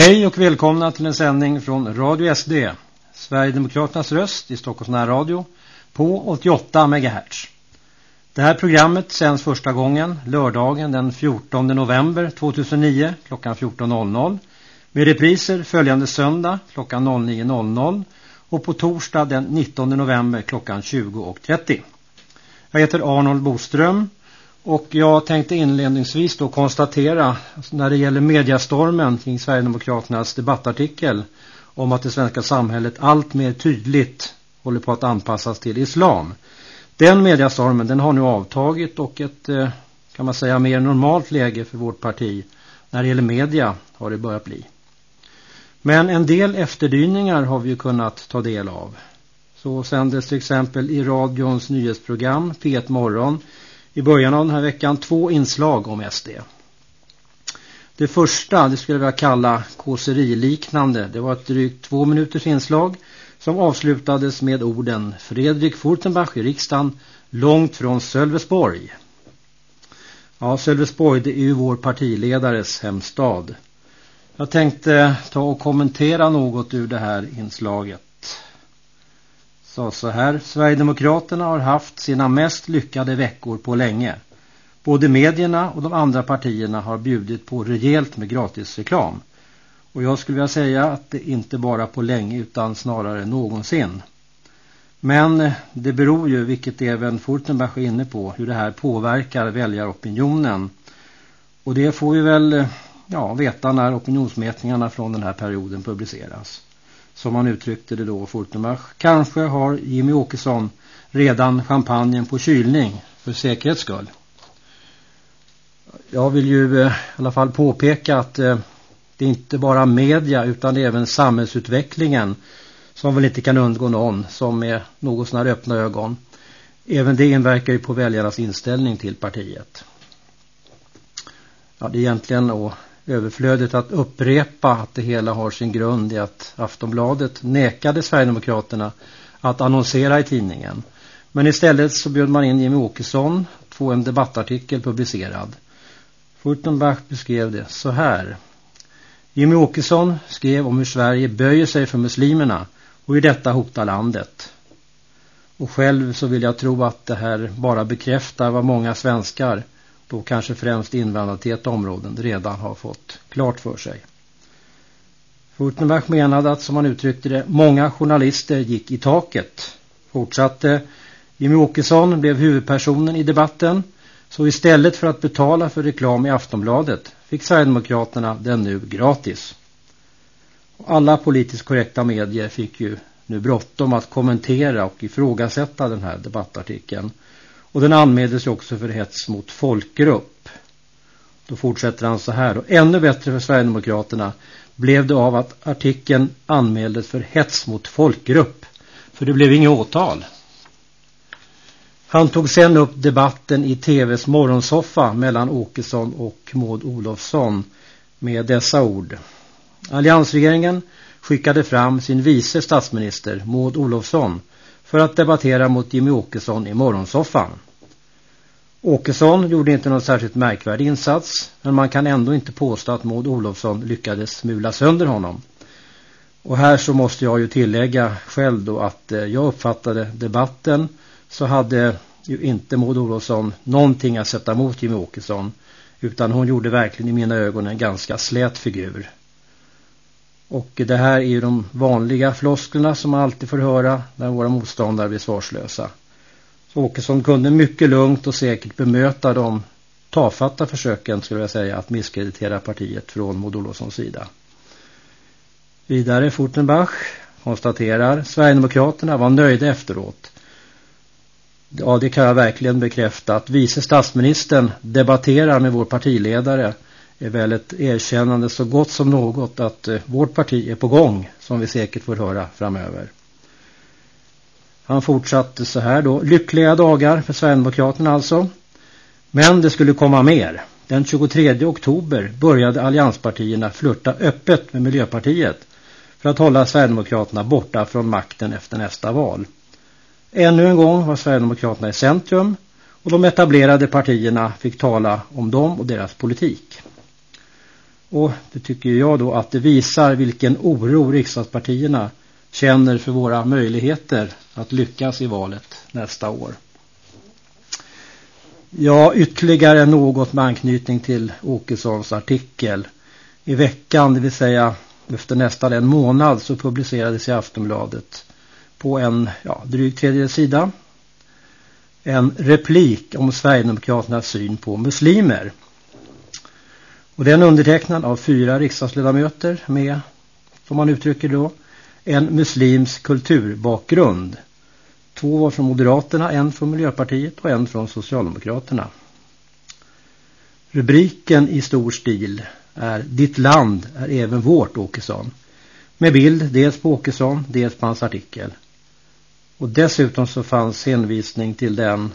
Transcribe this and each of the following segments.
Hej och välkomna till en sändning från Radio SD, Sverigedemokraternas röst i Stockholms närradio på 88 MHz. Det här programmet sänds första gången lördagen den 14 november 2009 klockan 14.00 med repriser följande söndag klockan 09.00 och på torsdag den 19 november klockan 20.30. Jag heter Arnold Boström och jag tänkte inledningsvis då konstatera när det gäller mediastormen kring Sverigedemokraternas debattartikel om att det svenska samhället allt mer tydligt håller på att anpassas till islam. Den mediastormen den har nu avtagit och ett eh, kan man säga mer normalt läge för vårt parti när det gäller media har det börjat bli. Men en del efterdyningar har vi ju kunnat ta del av. Så sändes till exempel i radions nyhetsprogram P1 Morgon i början av den här veckan två inslag om SD. Det första, det skulle jag vilja kalla kåseriliknande. Det var ett drygt två minuters inslag som avslutades med orden Fredrik Furtenbach i riksdagen långt från Sölvesborg. Ja, Sölvesborg det är ju vår partiledares hemstad. Jag tänkte ta och kommentera något ur det här inslaget sa så här. Sverigedemokraterna har haft sina mest lyckade veckor på länge. Både medierna och de andra partierna har bjudit på rejält med gratisreklam. Och jag skulle vilja säga att det inte bara på länge utan snarare någonsin. Men det beror ju, vilket även Furtenbach är inne på, hur det här påverkar väljaropinionen. Och det får vi väl ja, veta när opinionsmätningarna från den här perioden publiceras som han uttryckte det då, Fortenbach. Kanske har Jimmy Åkesson redan champagnen på kylning för säkerhets skull. Jag vill ju eh, i alla fall påpeka att eh, det är inte bara media utan även samhällsutvecklingen som väl inte kan undgå någon som är något sådana öppna ögon. Även det inverkar ju på väljarnas inställning till partiet. Ja, det är egentligen då överflödigt att upprepa att det hela har sin grund i att Aftonbladet nekade Sverigedemokraterna att annonsera i tidningen. Men istället så bjöd man in Jimmy Åkesson att få en debattartikel publicerad. Furtenbach beskrev det så här. Jimmy Åkesson skrev om hur Sverige böjer sig för muslimerna och hur detta hotar landet. Och själv så vill jag tro att det här bara bekräftar vad många svenskar då kanske främst invandrartäta områden redan har fått klart för sig. Furtenbach menade att, som han uttryckte det, många journalister gick i taket. Fortsatte, Jimmy Åkesson blev huvudpersonen i debatten, så istället för att betala för reklam i Aftonbladet fick Sverigedemokraterna den nu gratis. Alla politiskt korrekta medier fick ju nu bråttom att kommentera och ifrågasätta den här debattartikeln- och den anmäldes ju också för hets mot folkgrupp. Då fortsätter han så här. Och ännu bättre för Sverigedemokraterna blev det av att artikeln anmäldes för hets mot folkgrupp. För det blev inget åtal. Han tog sen upp debatten i tvs morgonsoffa mellan Åkesson och Maud Olofsson med dessa ord. Alliansregeringen skickade fram sin vice statsminister Maud Olofsson för att debattera mot Jimmy Åkesson i morgonsoffan. Åkesson gjorde inte någon särskilt märkvärdig insats men man kan ändå inte påstå att Maud Olofsson lyckades smula sönder honom. Och här så måste jag ju tillägga själv då att eh, jag uppfattade debatten så hade ju inte Maud Olofsson någonting att sätta mot Jimmy Åkesson utan hon gjorde verkligen i mina ögon en ganska slät figur. Och det här är ju de vanliga flosklerna som man alltid får höra när våra motståndare blir svarslösa. Så Åkesson kunde mycket lugnt och säkert bemöta de tafatta försöken skulle jag säga att misskreditera partiet från Maud Olofssons sida. Vidare Fortenbach konstaterar Sverigedemokraterna var nöjda efteråt. Ja, det kan jag verkligen bekräfta att vice statsministern debatterar med vår partiledare är väl ett erkännande så gott som något att eh, vårt parti är på gång som vi säkert får höra framöver. Han fortsatte så här då. Lyckliga dagar för Sverigedemokraterna alltså. Men det skulle komma mer. Den 23 oktober började allianspartierna flirta öppet med Miljöpartiet för att hålla Sverigedemokraterna borta från makten efter nästa val. Ännu en gång var Sverigedemokraterna i centrum och de etablerade partierna fick tala om dem och deras politik. Och det tycker jag då att det visar vilken oro riksdagspartierna känner för våra möjligheter att lyckas i valet nästa år. Ja, ytterligare något med anknytning till Åkessons artikel. I veckan, det vill säga efter nästan en månad, så publicerades i Aftonbladet på en ja, dryg tredje sida en replik om Sverigedemokraternas syn på muslimer. Och den är undertecknad av fyra riksdagsledamöter med, som man uttrycker då, en muslims kulturbakgrund. Två var från Moderaterna, en från Miljöpartiet och en från Socialdemokraterna. Rubriken i stor stil är Ditt land är även vårt Åkesson. Med bild dels på Åkesson, dels på hans artikel. Och dessutom så fanns hänvisning till den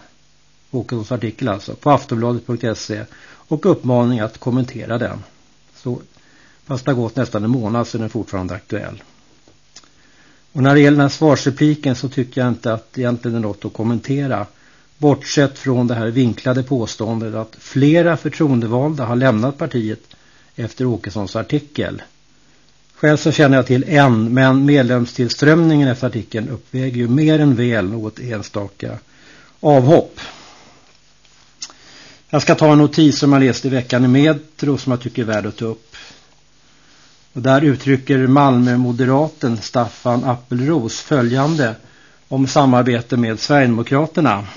Åkessons artikel alltså på aftonbladet.se och uppmaning att kommentera den. Så fast det har gått nästan en månad så är den fortfarande aktuell. Och när det gäller den här svarsrepliken så tycker jag inte att det egentligen är något att kommentera. Bortsett från det här vinklade påståendet att flera förtroendevalda har lämnat partiet efter Åkessons artikel. Själv så känner jag till en, men medlemstillströmningen efter artikeln uppväger ju mer än väl något enstaka avhopp. Jag ska ta en notis som jag läste i veckan i Metro som jag tycker är värd att ta upp. Och där uttrycker Malmö-moderaten Staffan Appelros följande om samarbete med Sverigedemokraterna.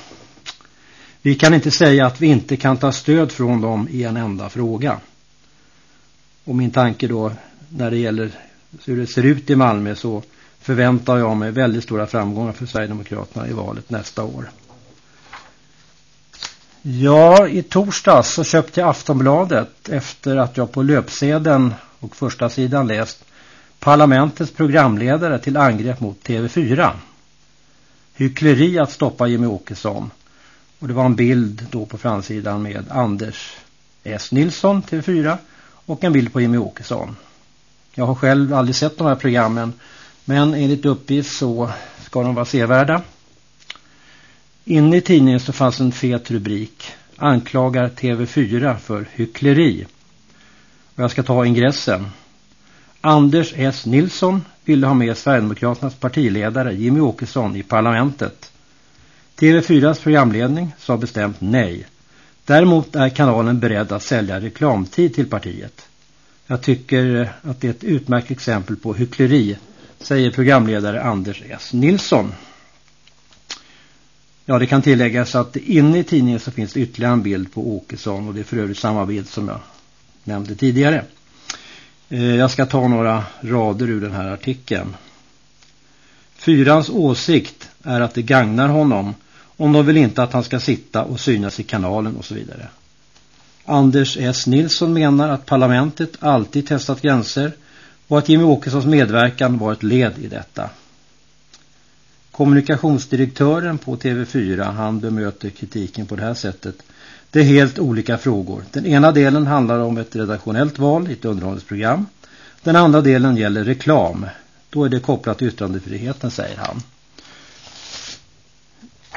Vi kan inte säga att vi inte kan ta stöd från dem i en enda fråga. Och min tanke då när det gäller hur det ser ut i Malmö så förväntar jag mig väldigt stora framgångar för Sverigedemokraterna i valet nästa år. Ja, i torsdags så köpte jag Aftonbladet efter att jag på löpsedeln och första sidan läst parlamentets programledare till angrepp mot TV4. Hyckleri att stoppa Jimmy Åkesson. Och det var en bild då på framsidan med Anders S. Nilsson, TV4, och en bild på Jimmy Åkesson. Jag har själv aldrig sett de här programmen, men enligt uppgift så ska de vara sevärda. Inne i tidningen så fanns en fet rubrik. Anklagar TV4 för hyckleri. Och jag ska ta ingressen. Anders S. Nilsson ville ha med Sverigedemokraternas partiledare Jimmy Åkesson i parlamentet. TV4s programledning sa bestämt nej. Däremot är kanalen beredd att sälja reklamtid till partiet. Jag tycker att det är ett utmärkt exempel på hyckleri, säger programledare Anders S. Nilsson. Ja, det kan tilläggas att inne i tidningen så finns det ytterligare en bild på Åkesson och det är för övrigt samma bild som jag nämnde tidigare. Eh, jag ska ta några rader ur den här artikeln. Fyrans åsikt är att det gagnar honom om de vill inte att han ska sitta och synas i kanalen och så vidare. Anders S. Nilsson menar att parlamentet alltid testat gränser och att Jimmy Åkessons medverkan var ett led i detta. Kommunikationsdirektören på TV4 han bemöter kritiken på det här sättet. Det är helt olika frågor. Den ena delen handlar om ett redaktionellt val i ett underhållsprogram. Den andra delen gäller reklam. Då är det kopplat till yttrandefriheten, säger han.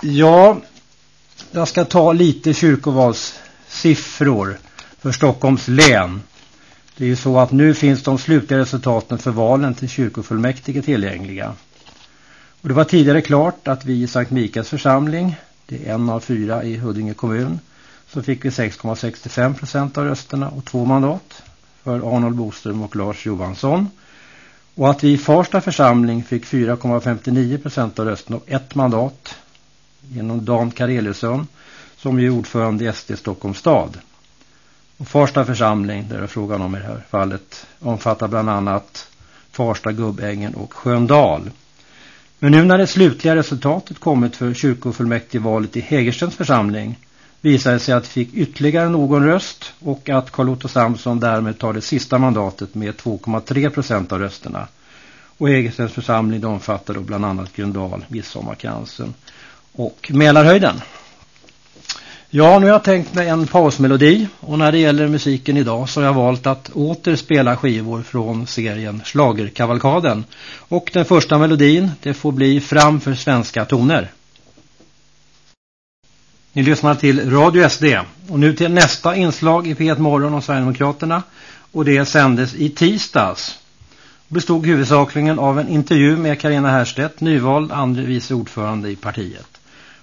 Ja, jag ska ta lite kyrkovalssiffror för Stockholms län. Det är ju så att nu finns de slutliga resultaten för valen till kyrkofullmäktige tillgängliga. Och det var tidigare klart att vi i Sankt Mikaels församling, det är en av fyra i Huddinge kommun, så fick vi 6,65 procent av rösterna och två mandat för Arnold Boström och Lars Johansson. Och att vi i Farsta församling fick 4,59 procent av rösterna och ett mandat genom Dan Kareliusson som är ordförande i SD Stockholms stad. Och Farsta församling, där det är frågan om i det här fallet, omfattar bland annat Farsta, Gubbängen och Sköndal. Men nu när det slutliga resultatet kommit för kyrkofullmäktigevalet i Hägerstens församling visade det sig att det fick ytterligare någon röst och att Carl-Otto Samson därmed tar det sista mandatet med 2,3 procent av rösterna. Och Hägerstens församling omfattar då bland annat Grundal, Midsommarkransen och Mälarhöjden. Ja, nu har jag tänkt mig en pausmelodi och när det gäller musiken idag så har jag valt att åter spela skivor från serien Slagerkavalkaden. Och den första melodin, det får bli Fram för svenska toner. Ni lyssnar till Radio SD och nu till nästa inslag i P1 Morgon om Sverigedemokraterna. och det sändes i tisdags. Bestod huvudsakligen av en intervju med Karina Härstedt, nyvald andre vice ordförande i partiet.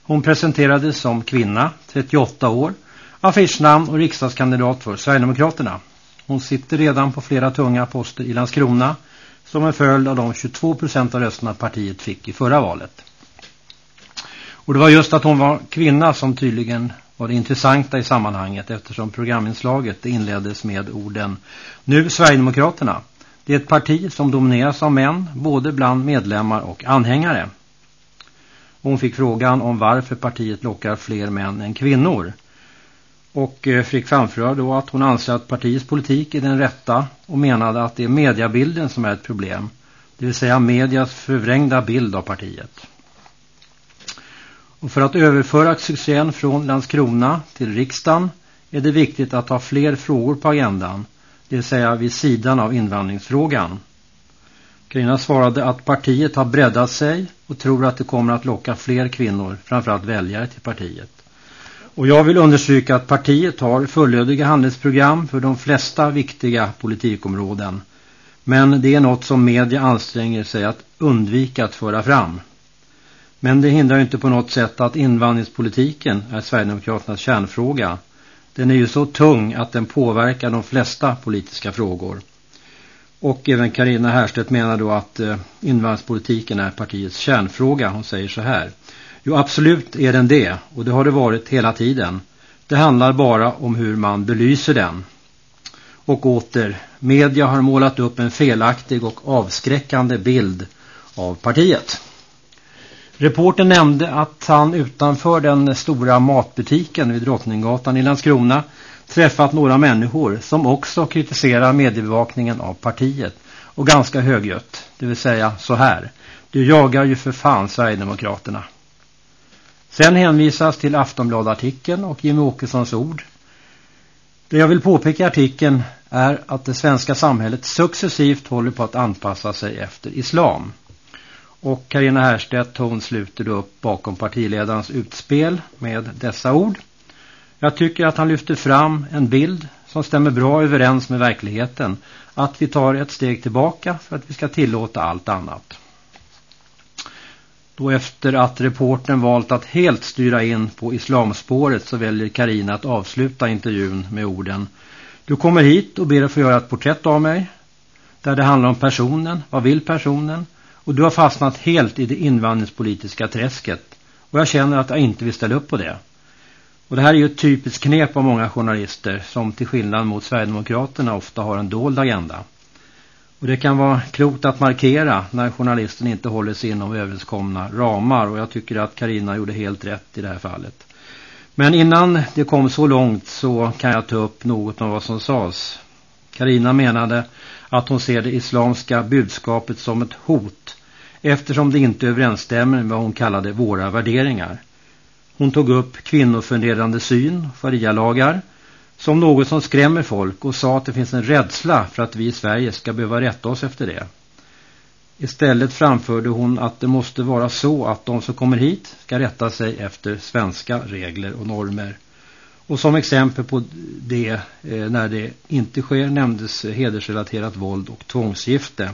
Hon presenterades som kvinna, 38 år, affischnamn och riksdagskandidat för Sverigedemokraterna. Hon sitter redan på flera tunga poster i Landskrona som en följd av de 22 procent av rösterna partiet fick i förra valet. Och det var just att hon var kvinna som tydligen var det intressanta i sammanhanget eftersom programinslaget inleddes med orden Nu Sverigedemokraterna. Det är ett parti som domineras av män både bland medlemmar och anhängare. Hon fick frågan om varför partiet lockar fler män än kvinnor. Och eh, fick framföra då att hon anser att partiets politik är den rätta och menade att det är mediebilden som är ett problem. Det vill säga medias förvrängda bild av partiet. Och för att överföra succén från Landskrona till riksdagen är det viktigt att ha fler frågor på agendan, det vill säga vid sidan av invandringsfrågan. Karina svarade att partiet har breddat sig och tror att det kommer att locka fler kvinnor, framförallt väljare till partiet. Och jag vill understryka att partiet har fullödiga handlingsprogram för de flesta viktiga politikområden. Men det är något som media anstränger sig att undvika att föra fram. Men det hindrar inte på något sätt att invandringspolitiken är Sverigedemokraternas kärnfråga. Den är ju så tung att den påverkar de flesta politiska frågor. Och även Karina Härstedt menar då att eh, invandringspolitiken är partiets kärnfråga. Hon säger så här. Jo, absolut är den det. Och det har det varit hela tiden. Det handlar bara om hur man belyser den. Och åter, media har målat upp en felaktig och avskräckande bild av partiet. Reporten nämnde att han utanför den stora matbutiken vid Drottninggatan i Landskrona träffat några människor som också kritiserar mediebevakningen av partiet och ganska högljutt, det vill säga så här. Du jagar ju för fan Sverigedemokraterna. Sen hänvisas till Aftonbladartikeln och Jimmy Åkessons ord. Det jag vill påpeka i artikeln är att det svenska samhället successivt håller på att anpassa sig efter islam. Och Karina Härstedt hon sluter upp bakom partiledarens utspel med dessa ord. Jag tycker att han lyfter fram en bild som stämmer bra överens med verkligheten. Att vi tar ett steg tillbaka för att vi ska tillåta allt annat. Då efter att reporten valt att helt styra in på islamspåret så väljer Karina att avsluta intervjun med orden Du kommer hit och ber att få göra ett porträtt av mig. Där det handlar om personen, vad vill personen? Och du har fastnat helt i det invandringspolitiska träsket. Och jag känner att jag inte vill ställa upp på det. Och det här är ju ett typiskt knep av många journalister som till skillnad mot Sverigedemokraterna ofta har en dold agenda. Och det kan vara klokt att markera när journalisten inte håller sig inom överenskomna ramar och jag tycker att Karina gjorde helt rätt i det här fallet. Men innan det kom så långt så kan jag ta upp något om vad som sades. Karina menade att hon ser det islamska budskapet som ett hot eftersom det inte överensstämmer med vad hon kallade våra värderingar. Hon tog upp kvinnoförnedrande syn, Farialagar, som något som skrämmer folk och sa att det finns en rädsla för att vi i Sverige ska behöva rätta oss efter det. Istället framförde hon att det måste vara så att de som kommer hit ska rätta sig efter svenska regler och normer. Och som exempel på det, eh, när det inte sker, nämndes hedersrelaterat våld och tvångsgifte.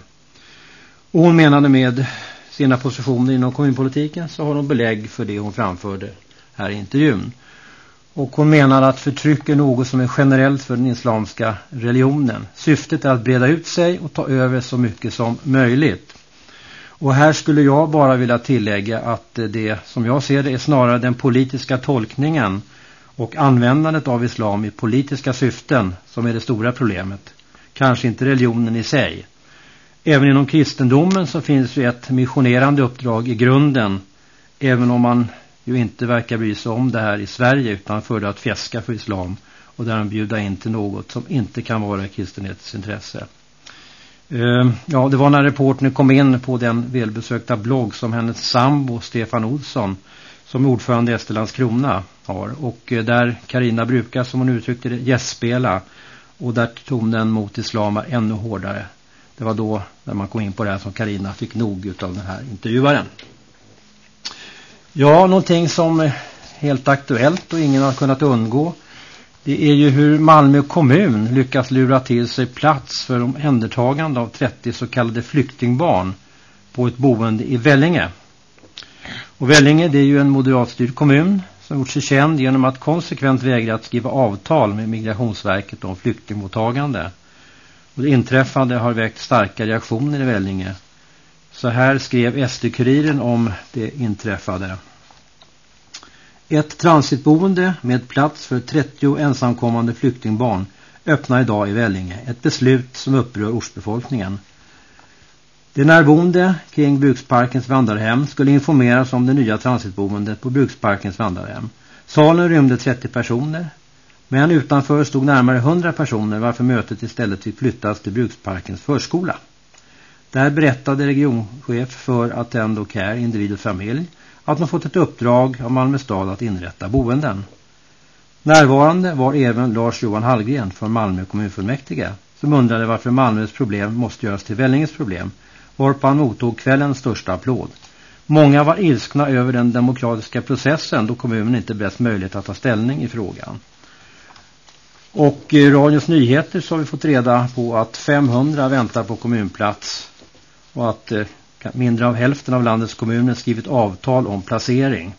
Och hon menade med sina positioner inom kommunpolitiken så har hon belägg för det hon framförde här i intervjun. Och hon menar att förtryck är något som är generellt för den islamska religionen. Syftet är att breda ut sig och ta över så mycket som möjligt. Och här skulle jag bara vilja tillägga att det som jag ser det är snarare den politiska tolkningen och användandet av islam i politiska syften som är det stora problemet. Kanske inte religionen i sig. Även inom kristendomen så finns ju ett missionerande uppdrag i grunden. Även om man ju inte verkar bry sig om det här i Sverige utan för att fjäska för islam och där bjuda in till något som inte kan vara i kristenhetens intresse. Eh, ja, det var när reportern kom in på den välbesökta blogg som hennes sambo Stefan Olsson som ordförande i Estelands Krona har. Och eh, där Karina brukar, som hon uttryckte det, gästspela. Och där tonen mot islam var ännu hårdare. Det var då när man kom in på det här som Karina fick nog av den här intervjuaren. Ja, någonting som är helt aktuellt och ingen har kunnat undgå Det är ju hur Malmö kommun lyckas lura till sig plats för omhändertagande av 30 så kallade flyktingbarn på ett boende i Vällinge. Och Vällinge det är ju en moderatstyrd kommun som gjort sig känd genom att konsekvent vägra att skriva avtal med Migrationsverket om flyktingmottagande. Och det inträffade har väckt starka reaktioner i Vällinge. Så här skrev SD-kuriren om det inträffade. Ett transitboende med plats för 30 ensamkommande flyktingbarn öppnar idag i Vällinge. Ett beslut som upprör ortsbefolkningen. De närboende kring Bruksparkens vandrarhem skulle informeras om det nya transitboendet på Bruksparkens vandrarhem. Salen rymde 30 personer, men utanför stod närmare 100 personer varför mötet istället fick flyttas till Bruksparkens förskola. Där berättade regionchef för Attendo Care, individ och familj, att man fått ett uppdrag av Malmö stad att inrätta boenden. Närvarande var även Lars-Johan Hallgren från Malmö kommunfullmäktige som undrade varför Malmös problem måste göras till Vällinges problem varpå han mottog kvällens största applåd. Många var ilskna över den demokratiska processen då kommunen inte bäst möjlighet att ta ställning i frågan. Och i radions nyheter så har vi fått reda på att 500 väntar på kommunplats och att eh, mindre av hälften av landets kommuner skrivit avtal om placering.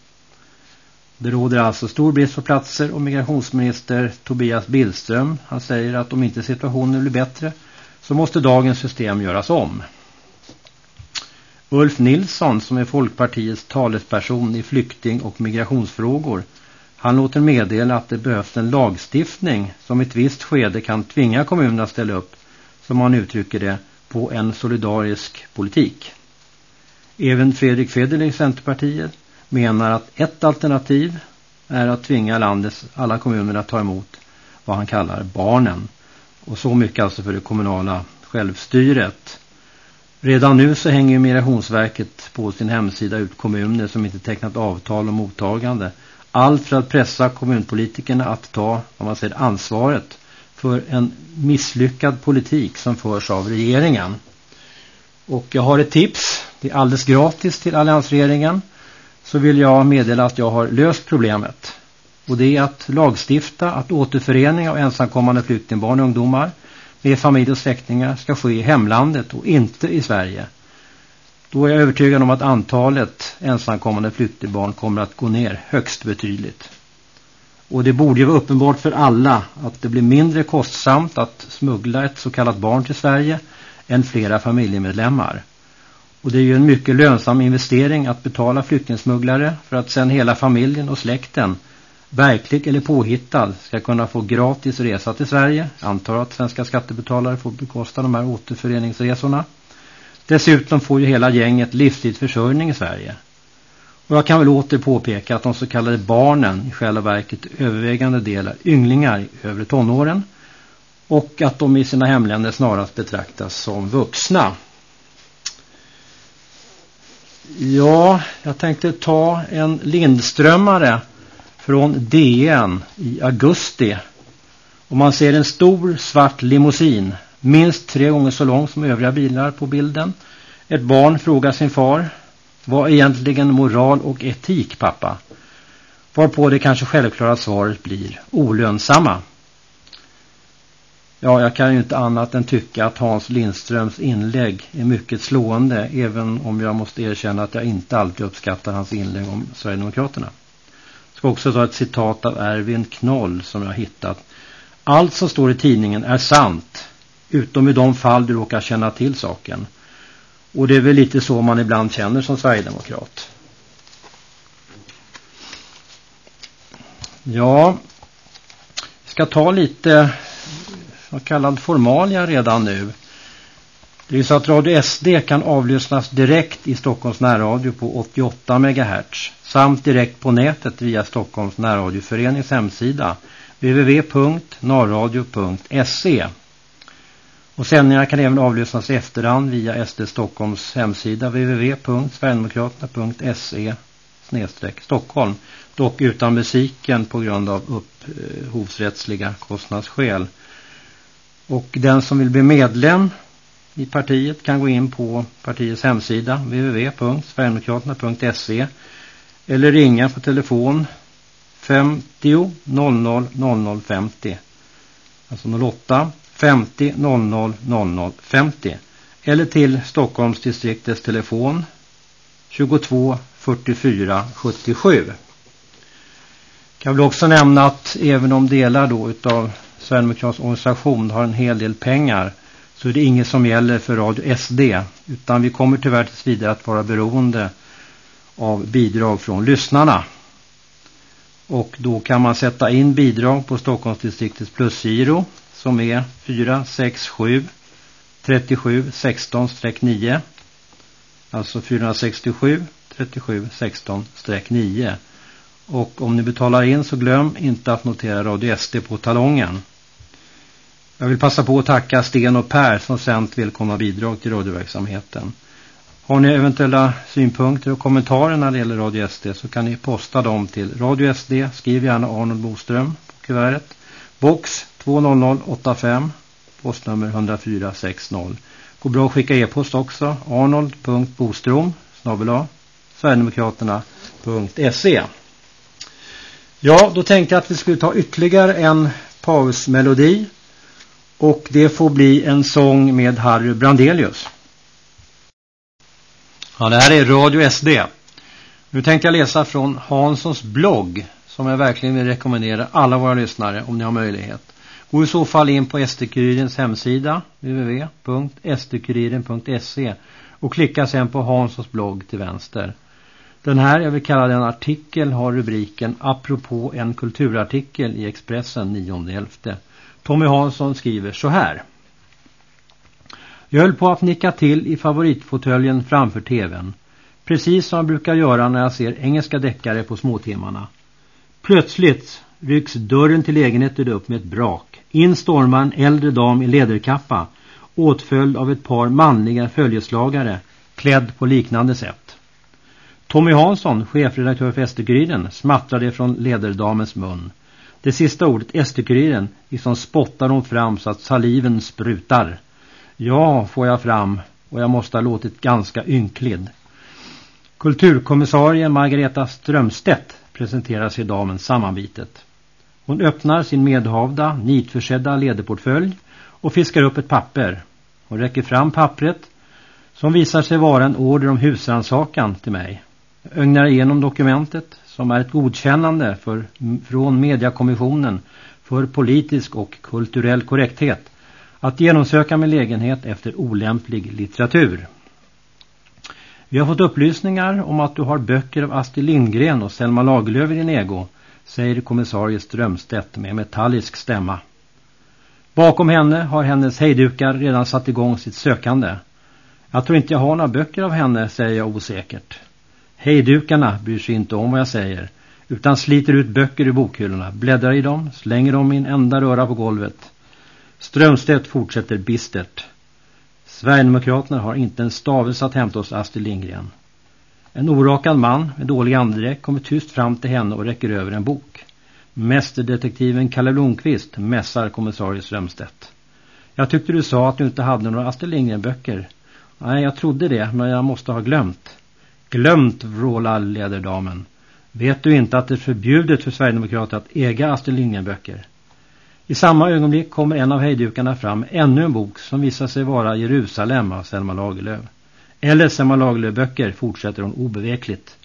Det råder alltså stor brist på platser och migrationsminister Tobias Billström han säger att om inte situationen blir bättre så måste dagens system göras om. Ulf Nilsson som är Folkpartiets talesperson i flykting- och migrationsfrågor han låter meddela att det behövs en lagstiftning som i ett visst skede kan tvinga kommunerna att ställa upp, som man uttrycker det, på en solidarisk politik. Även Fredrik Federley, Centerpartiet, menar att ett alternativ är att tvinga landets alla kommuner att ta emot vad han kallar barnen. Och så mycket alltså för det kommunala självstyret. Redan nu så hänger Migrationsverket på sin hemsida ut kommuner som inte tecknat avtal om mottagande. Allt för att pressa kommunpolitikerna att ta vad man säger, ansvaret för en misslyckad politik som förs av regeringen. Och jag har ett tips. Det är alldeles gratis till alliansregeringen. Så vill jag meddela att jag har löst problemet. Och det är att lagstifta att återförening av ensamkommande flyktingbarn och ungdomar med familj och släktingar ska ske i hemlandet och inte i Sverige. Då är jag övertygad om att antalet ensamkommande flyktingbarn kommer att gå ner högst betydligt. Och det borde ju vara uppenbart för alla att det blir mindre kostsamt att smuggla ett så kallat barn till Sverige än flera familjemedlemmar. Och det är ju en mycket lönsam investering att betala flyktingsmugglare för att sedan hela familjen och släkten verklig eller påhittad ska kunna få gratis resa till Sverige. Jag antar att svenska skattebetalare får bekosta de här återföreningsresorna. Dessutom får ju hela gänget livstidsförsörjning i Sverige. Och jag kan väl åter påpeka att de så kallade barnen i själva verket övervägande del är ynglingar i övre tonåren och att de i sina hemländer snarast betraktas som vuxna. Ja, jag tänkte ta en lindströmmare från DN i augusti. Och man ser en stor svart limousin, minst tre gånger så lång som övriga bilar på bilden. Ett barn frågar sin far, vad är egentligen moral och etik pappa? Varpå det kanske självklara svaret blir olönsamma. Ja, jag kan ju inte annat än tycka att Hans Lindströms inlägg är mycket slående, även om jag måste erkänna att jag inte alltid uppskattar hans inlägg om Sverigedemokraterna. Jag ska också ta ett citat av Erwin Knoll som jag hittat. Allt som står i tidningen är sant, utom i de fall du råkar känna till saken. Och det är väl lite så man ibland känner som Sverigedemokrat. Ja, vi ska ta lite så kallad formalia redan nu. Det är så att Radio SD kan avlyssnas direkt i Stockholms närradio på 88 MHz samt direkt på nätet via Stockholms närradioförenings hemsida www.narradio.se och sändningarna kan även avlyssnas i efterhand via SD Stockholms hemsida www.sverigedemokraterna.se Stockholm dock utan musiken på grund av upphovsrättsliga kostnadsskäl. Och den som vill bli medlem i partiet kan gå in på partiets hemsida www.sverigedemokraterna.se eller ringa på telefon 50 00 00 50. Alltså 08 50 00 00 50. Eller till Stockholmsdistriktets telefon 22 44 77. Jag vill också nämna att även om delar då utav Sverigedemokraternas organisation har en hel del pengar så är det inget som gäller för Radio SD utan vi kommer tyvärr tills vidare att vara beroende av bidrag från lyssnarna. Och då kan man sätta in bidrag på Stockholmsdistriktets plusgiro som är 467 37 16-9 alltså 467 37 16-9 och om ni betalar in så glöm inte att notera Radio SD på talongen. Jag vill passa på att tacka Sten och Per som sänt välkomna bidrag till radioverksamheten. Har ni eventuella synpunkter och kommentarer när det gäller Radio SD så kan ni posta dem till Radio SD. Skriv gärna Arnold Boström på kuvertet. Box 20085 postnummer 10460. Går bra att skicka e-post också. arnold.bostrom snabel Sverigedemokraterna.se Ja, då tänkte jag att vi skulle ta ytterligare en pausmelodi. Och det får bli en sång med Harry Brandelius. Ja, det här är Radio SD. Nu tänkte jag läsa från Hanssons blogg som jag verkligen vill rekommendera alla våra lyssnare om ni har möjlighet. Gå i så fall in på SD-kurirens hemsida www.sdkuriren.se och klicka sen på Hanssons blogg till vänster. Den här, jag vill kalla den artikel, har rubriken Apropå en kulturartikel i Expressen 9.11. Tommy Hansson skriver så här. Jag höll på att nicka till i favoritfåtöljen framför tvn. Precis som jag brukar göra när jag ser engelska deckare på småtimmarna. Plötsligt rycks dörren till lägenheten upp med ett brak. In stormar en äldre dam i läderkappa åtföljd av ett par manliga följeslagare klädd på liknande sätt. Tommy Hansson, chefredaktör för Esterkuriren, smattrade från lederdamens mun. Det sista ordet, Esterkuriren, liksom spottar hon fram så att saliven sprutar. Ja, får jag fram, och jag måste ha låtit ganska ynklig. Kulturkommissarie Margareta Strömstedt presenterar sig damen sammanbitet. Hon öppnar sin medhavda, nitförsedda lederportfölj och fiskar upp ett papper. Hon räcker fram pappret som visar sig vara en order om husrannsakan till mig. Jag ögnar igenom dokumentet som är ett godkännande för, från Mediakommissionen för politisk och kulturell korrekthet att genomsöka min lägenhet efter olämplig litteratur. Vi har fått upplysningar om att du har böcker av Astrid Lindgren och Selma Lagerlöf i din ego, säger kommissarie Strömstedt med metallisk stämma. Bakom henne har hennes hejdukar redan satt igång sitt sökande. Jag tror inte jag har några böcker av henne, säger jag osäkert. Hejdukarna bryr sig inte om vad jag säger, utan sliter ut böcker ur bokhyllorna, bläddrar i dem, slänger dem i en enda röra på golvet. Strömstedt fortsätter bistert. Sverigedemokraterna har inte en stavelse att hämta hos Astrid Lindgren. En orakad man med dålig andedräkt kommer tyst fram till henne och räcker över en bok. Mästerdetektiven Kalle Blomqvist mässar kommissarie Strömstedt. Jag tyckte du sa att du inte hade några Astrid Lindgren-böcker. Nej, jag trodde det, men jag måste ha glömt. Glömt, vrålar ledardamen. Vet du inte att det är förbjudet för Sverigedemokrater att äga Astrid Lindgren-böcker? I samma ögonblick kommer en av hejdukarna fram ännu en bok som visar sig vara Jerusalem av Selma Lagerlöf. Eller Selma Lagerlöf-böcker fortsätter hon obevekligt.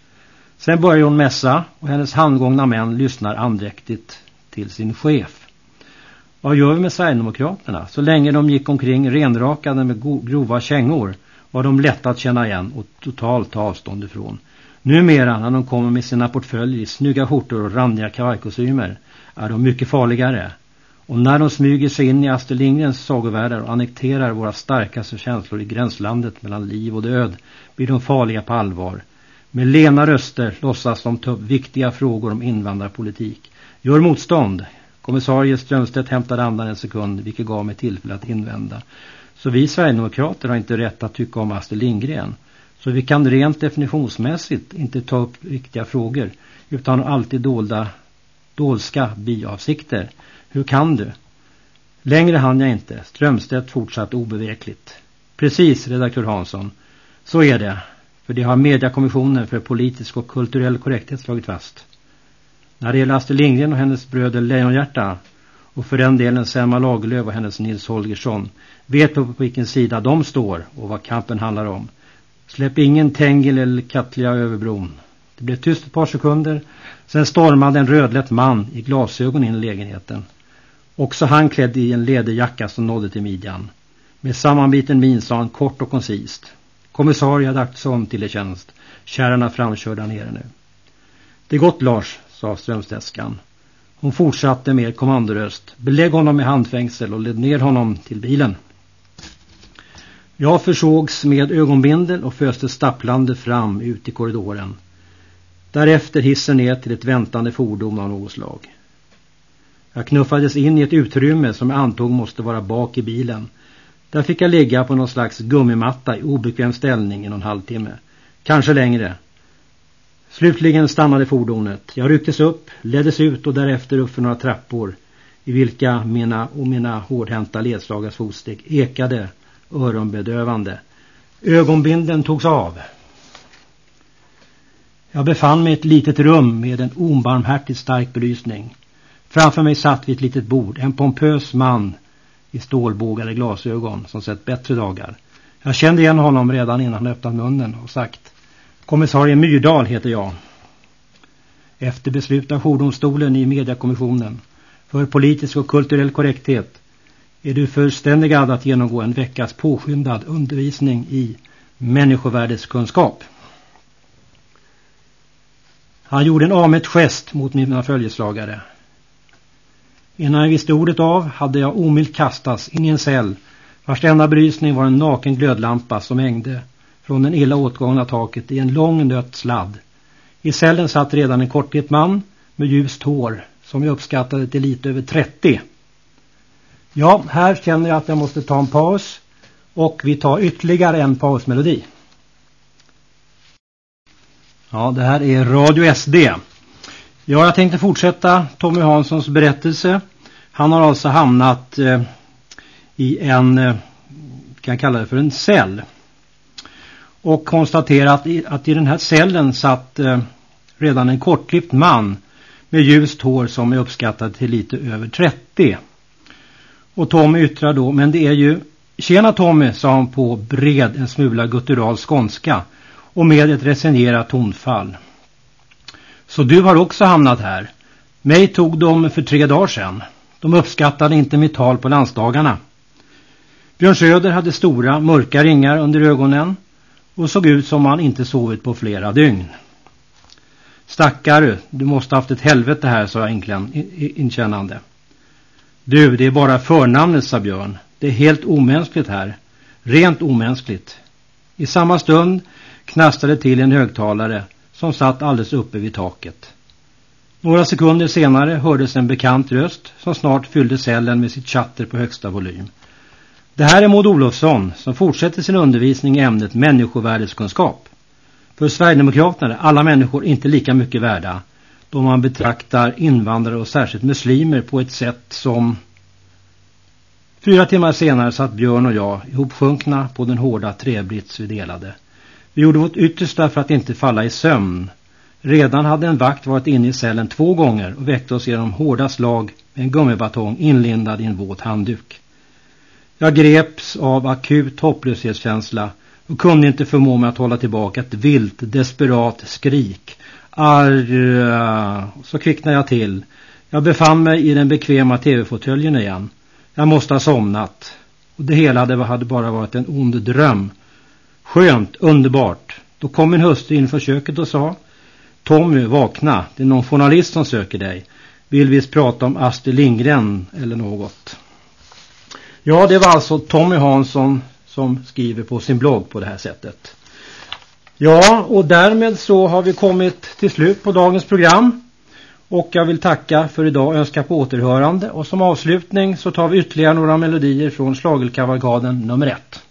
Sen börjar hon mässa och hennes handgångna män lyssnar andräktigt till sin chef. Vad gör vi med Sverigedemokraterna? Så länge de gick omkring renrakade med grova kängor var de lätta att känna igen och totalt ta avstånd ifrån. Numera när de kommer med sina portföljer i snygga skjortor och randiga kavajkostymer är de mycket farligare. Och när de smyger sig in i Astrid Lindgrens sagovärldar och annekterar våra starkaste känslor i gränslandet mellan liv och död blir de farliga på allvar. Med lena röster låtsas de ta upp viktiga frågor om invandrarpolitik. Gör motstånd. Kommissarie Strömstedt hämtade andan en sekund vilket gav mig tillfälle att invända. Så vi Sverigedemokrater har inte rätt att tycka om Astrid Lindgren. Så vi kan rent definitionsmässigt inte ta upp viktiga frågor utan alltid dolda, dolska biavsikter. Hur kan du? Längre hann jag inte. Strömstedt fortsatte obevekligt. Precis, redaktör Hansson. Så är det. För det har Mediakommissionen för politisk och kulturell korrekthet slagit fast. När det gäller Astrid Lindgren och hennes bröder Lejonhjärta och för den delen Selma Lagerlöf och hennes Nils Holgersson vet på vilken sida de står och vad kampen handlar om. Släpp ingen Tengil eller Katliga över bron. Det blev tyst ett par sekunder. Sen stormade en rödlätt man i glasögon in i lägenheten. Också han klädd i en läderjacka som nådde till midjan. Med sammanbiten min sa han kort och koncist. Kommissarie hade till er tjänst. Kärrarna framkörda nere nu. Det är gott Lars, sa strömstäskan. Hon fortsatte med kommandoröst. Belägg honom med handfängsel och led ner honom till bilen. Jag försågs med ögonbindel och föste stapplande fram ut i korridoren. Därefter hissen ner till ett väntande fordon av något slag. Jag knuffades in i ett utrymme som jag antog måste vara bak i bilen. Där fick jag ligga på någon slags gummimatta i obekväm ställning i någon halvtimme. Kanske längre. Slutligen stannade fordonet. Jag rycktes upp, leddes ut och därefter upp för några trappor i vilka mina och mina hårdhänta ledsagars fotsteg ekade öronbedövande. Ögonbinden togs av. Jag befann mig i ett litet rum med en obarmhärtigt stark belysning. Framför mig satt vid ett litet bord en pompös man i stålbågade glasögon som sett bättre dagar. Jag kände igen honom redan innan han öppnat munnen och sagt Kommissarie Myrdal heter jag. Efter beslut av jourdomstolen i mediekommissionen för politisk och kulturell korrekthet är du förständigad att genomgå en veckas påskyndad undervisning i människovärdeskunskap. Han gjorde en amet gest mot mina följeslagare. Innan jag visste ordet av hade jag omilt kastats in i en cell vars enda belysning var en naken glödlampa som hängde från den illa åtgångna taket i en lång nött sladd. I cellen satt redan en korthet man med ljust hår som jag uppskattade till lite över 30. Ja, här känner jag att jag måste ta en paus och vi tar ytterligare en pausmelodi. Ja, det här är Radio SD. Ja, jag tänkte fortsätta Tommy Hanssons berättelse. Han har alltså hamnat eh, i en, eh, kan jag kalla det för en cell. Och konstaterat i, att i den här cellen satt eh, redan en kortklippt man med ljust hår som är uppskattad till lite över 30. Och Tommy yttrar då, men det är ju Tjena Tommy, sa han på bred en smula guttural skånska och med ett resignerat tonfall. Så du har också hamnat här. Mig tog de för tre dagar sedan. De uppskattade inte mitt tal på landsdagarna. Björn Söder hade stora mörka ringar under ögonen och såg ut som han inte sovit på flera dygn. Stackare, du måste haft ett helvete här, sa jag inkännande. Du, det är bara förnamnet, sa Björn. Det är helt omänskligt här. Rent omänskligt. I samma stund knastade till en högtalare som satt alldeles uppe vid taket. Några sekunder senare hördes en bekant röst som snart fyllde cellen med sitt chatter på högsta volym. Det här är Maud Olofsson som fortsätter sin undervisning i ämnet människovärdeskunskap. För Sverigedemokraterna är alla människor inte lika mycket värda då man betraktar invandrare och särskilt muslimer på ett sätt som... Fyra timmar senare satt Björn och jag ihopsjunkna på den hårda träbrits vi delade. Vi gjorde vårt yttersta för att inte falla i sömn. Redan hade en vakt varit inne i cellen två gånger och väckte oss genom hårda slag med en gummibatong inlindad i en våt handduk. Jag greps av akut hopplöshetskänsla och kunde inte förmå mig att hålla tillbaka ett vilt, desperat skrik. Arr! Äh, så kvicknade jag till. Jag befann mig i den bekväma tv-fåtöljen igen. Jag måste ha somnat. Och det hela hade, hade bara varit en ond dröm. Skönt, underbart. Då kom min hustru in från köket och sa Tommy, vakna. Det är någon journalist som söker dig. Vill visst prata om Astrid Lindgren eller något. Ja, det var alltså Tommy Hansson som skriver på sin blogg på det här sättet. Ja, och därmed så har vi kommit till slut på dagens program. Och jag vill tacka för idag och önska på återhörande. Och som avslutning så tar vi ytterligare några melodier från slagelkavalkaden nummer ett.